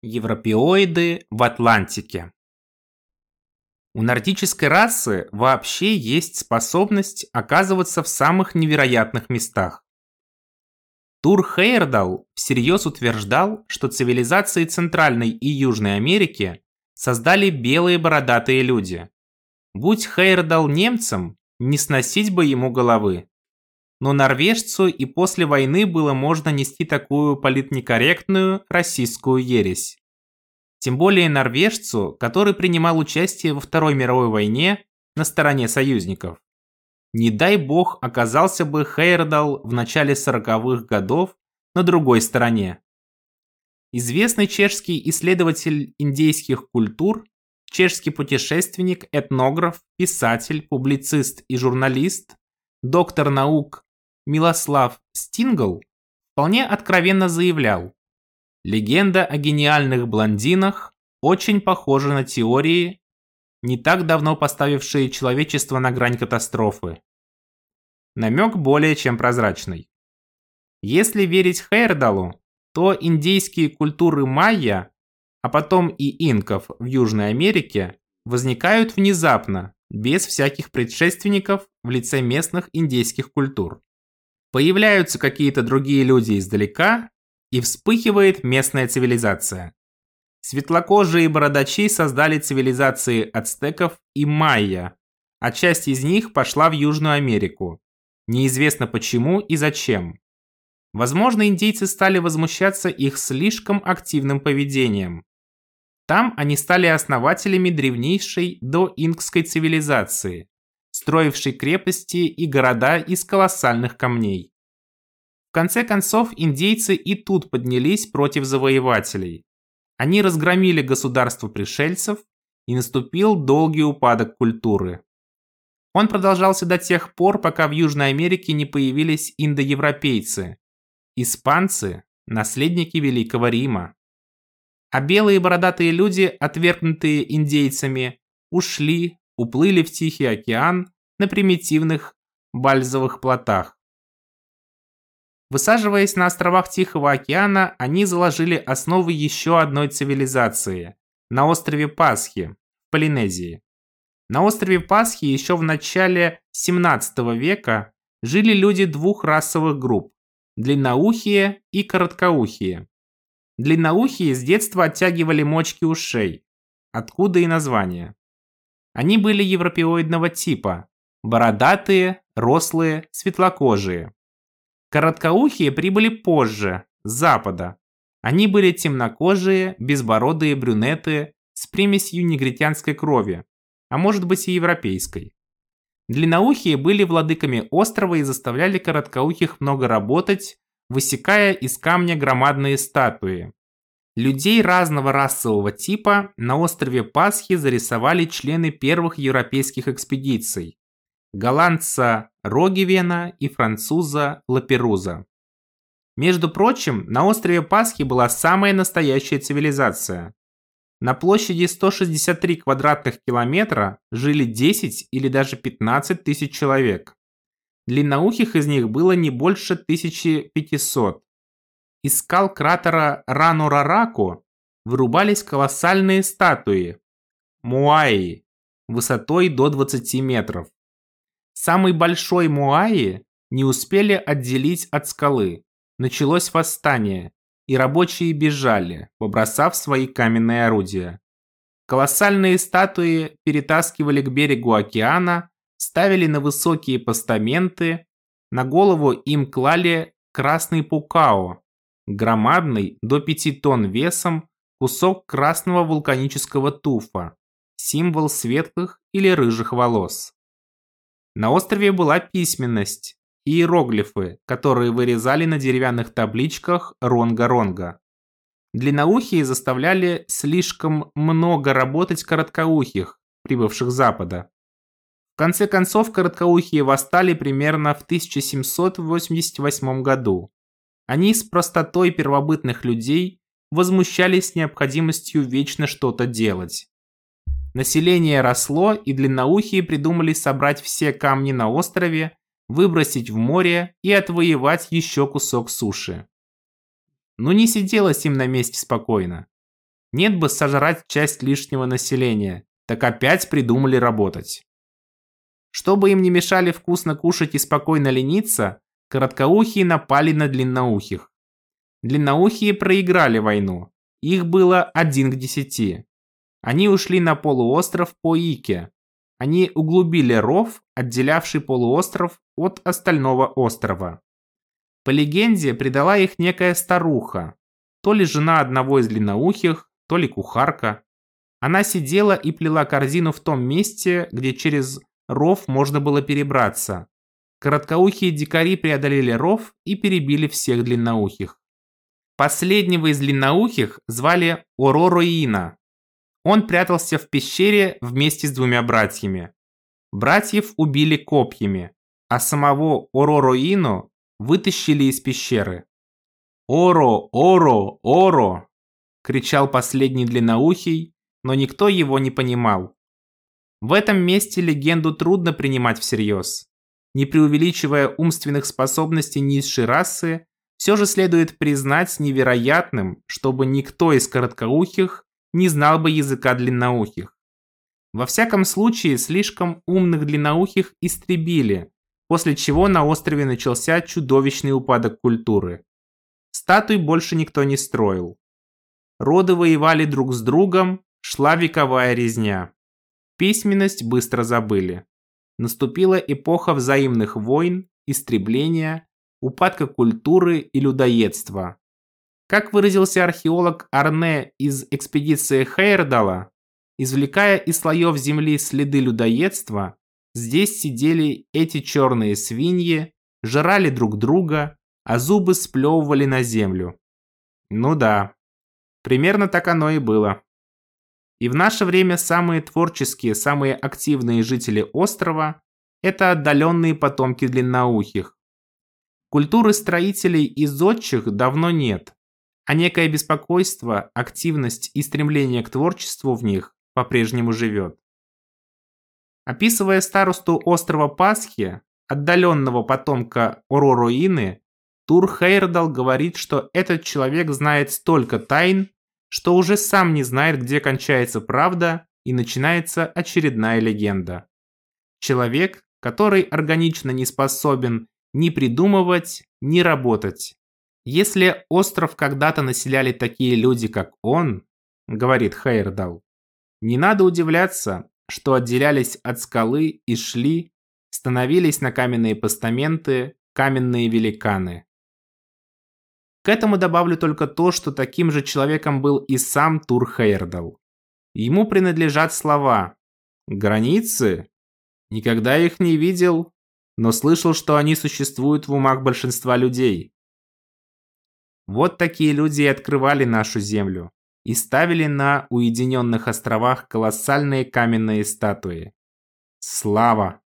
Европеоиды в Атлантике. У нордической расы вообще есть способность оказываться в самых невероятных местах. Тур Хейердал всерьез утверждал, что цивилизации Центральной и Южной Америки создали белые бородатые люди. Будь Хейердал немцем, не сносить бы ему головы. Но норвежцу и после войны было можно нести такую политнекорректную российскую ересь. Тем более норвежцу, который принимал участие во Второй мировой войне на стороне союзников. Не дай бог оказался бы Хейердал в начале 40-х годов на другой стороне. Известный чешский исследователь индейских культур, чешский путешественник, этнограф, писатель, публицист и журналист, доктор наук Милослав Стингл вполне откровенно заявлял, легенда о гениальных блондинах очень похожа на теории, не так давно поставившие человечество на грань катастрофы. Намек более чем прозрачный. Если верить Хейрдалу, то индейские культуры майя, а потом и инков в Южной Америке, возникают внезапно, без всяких предшественников в лице местных индейских культур. Появляются какие-то другие люди издалека, и вспыхивает местная цивилизация. Светлокожие бородачи создали цивилизации ацтеков и майя, а часть из них пошла в Южную Америку. Неизвестно почему и зачем. Возможно, индейцы стали возмущаться их слишком активным поведением. Там они стали основателями древнейшей доинкской цивилизации, строившей крепости и города из колоссальных камней. В конце концов, индейцы и тут поднялись против завоевателей. Они разгромили государство пришельцев, и наступил долгий упадок культуры. Он продолжался до тех пор, пока в Южной Америке не появились индоевропейцы, испанцы, наследники Великого Рима. А белые бородатые люди, отвергнутые индейцами, ушли, уплыли в Тихий океан на примитивных бальзовых плотах. Высаживаясь на островах Тихого океана, они заложили основы еще одной цивилизации – на острове Пасхи, в Полинезии. На острове Пасхи еще в начале 17 века жили люди двух расовых групп – длинноухие и короткоухие. Длинноухие с детства оттягивали мочки ушей, откуда и название. Они были европеоидного типа – бородатые, рослые, светлокожие. Короткоухие прибыли позже, с запада. Они были темнокожие, безбородые брюнеты с примесью негритянской крови, а может быть и европейской. Длинноухие были владыками острова и заставляли короткоухих много работать, высекая из камня громадные статуи. Людей разного расового типа на острове Пасхи зарисовали члены первых европейских экспедиций голландца Рогивена и француза Лаперуза. Между прочим, на острове Пасхи была самая настоящая цивилизация. На площади 163 квадратных километра жили 10 или даже 15 тысяч человек. Длинноухих из них было не больше 1500. Из скал кратера Ранурараку вырубались колоссальные статуи – муаи, высотой до 20 метров самый большой Муаи не успели отделить от скалы. Началось восстание, и рабочие бежали, побросав свои каменные орудия. Колоссальные статуи перетаскивали к берегу океана, ставили на высокие постаменты, на голову им клали красный пукао, громадный до 5 тонн весом кусок красного вулканического туфа, символ светлых или рыжих волос. На острове была письменность, иероглифы, которые вырезали на деревянных табличках ронга-ронга. Длинноухие заставляли слишком много работать короткоухих, прибывших с запада. В конце концов, короткоухие восстали примерно в 1788 году. Они с простотой первобытных людей возмущались необходимостью вечно что-то делать. Население росло, и длинноухие придумали собрать все камни на острове, выбросить в море и отвоевать еще кусок суши. Но не сиделось им на месте спокойно. Нет бы сожрать часть лишнего населения, так опять придумали работать. Чтобы им не мешали вкусно кушать и спокойно лениться, короткоухие напали на длинноухих. Длинноухие проиграли войну. Их было один к десяти. Они ушли на полуостров по Ике. Они углубили ров, отделявший полуостров от остального острова. По легенде, предала их некая старуха, то ли жена одного из длинноухих, то ли кухарка. Она сидела и плела корзину в том месте, где через ров можно было перебраться. Короткоухие дикари преодолели ров и перебили всех длинноухих. Последнего из длинноухих звали Оророина. Он прятался в пещере вместе с двумя братьями. Братьев убили копьями, а самого Оророину вытащили из пещеры. «Оро! Оро! Оро!» – кричал последний длинноухий, но никто его не понимал. В этом месте легенду трудно принимать всерьез. Не преувеличивая умственных способностей низшей расы, все же следует признать невероятным, чтобы никто из короткоухих не знал бы языка длинноухих. Во всяком случае, слишком умных длинноухих истребили, после чего на острове начался чудовищный упадок культуры. Статуй больше никто не строил. Роды воевали друг с другом, шла вековая резня. Письменность быстро забыли. Наступила эпоха взаимных войн, истребления, упадка культуры и людоедства. Как выразился археолог Арне из экспедиции Хейрдала, извлекая из слоев земли следы людоедства, здесь сидели эти черные свиньи, жрали друг друга, а зубы сплевывали на землю. Ну да, примерно так оно и было. И в наше время самые творческие, самые активные жители острова – это отдаленные потомки длинноухих. Культуры строителей и зодчих давно нет, а некое беспокойство, активность и стремление к творчеству в них по-прежнему живет. Описывая старосту острова Пасхи, отдаленного потомка Ороруины, Тур Хейрдал говорит, что этот человек знает столько тайн, что уже сам не знает, где кончается правда и начинается очередная легенда. Человек, который органично не способен ни придумывать, ни работать. Если остров когда-то населяли такие люди, как он, говорит Хейрдал, не надо удивляться, что отделялись от скалы и шли, становились на каменные постаменты, каменные великаны. К этому добавлю только то, что таким же человеком был и сам Тур Хейрдал. Ему принадлежат слова «границы». Никогда их не видел, но слышал, что они существуют в умах большинства людей. Вот такие люди и открывали нашу землю и ставили на уединенных островах колоссальные каменные статуи. Слава!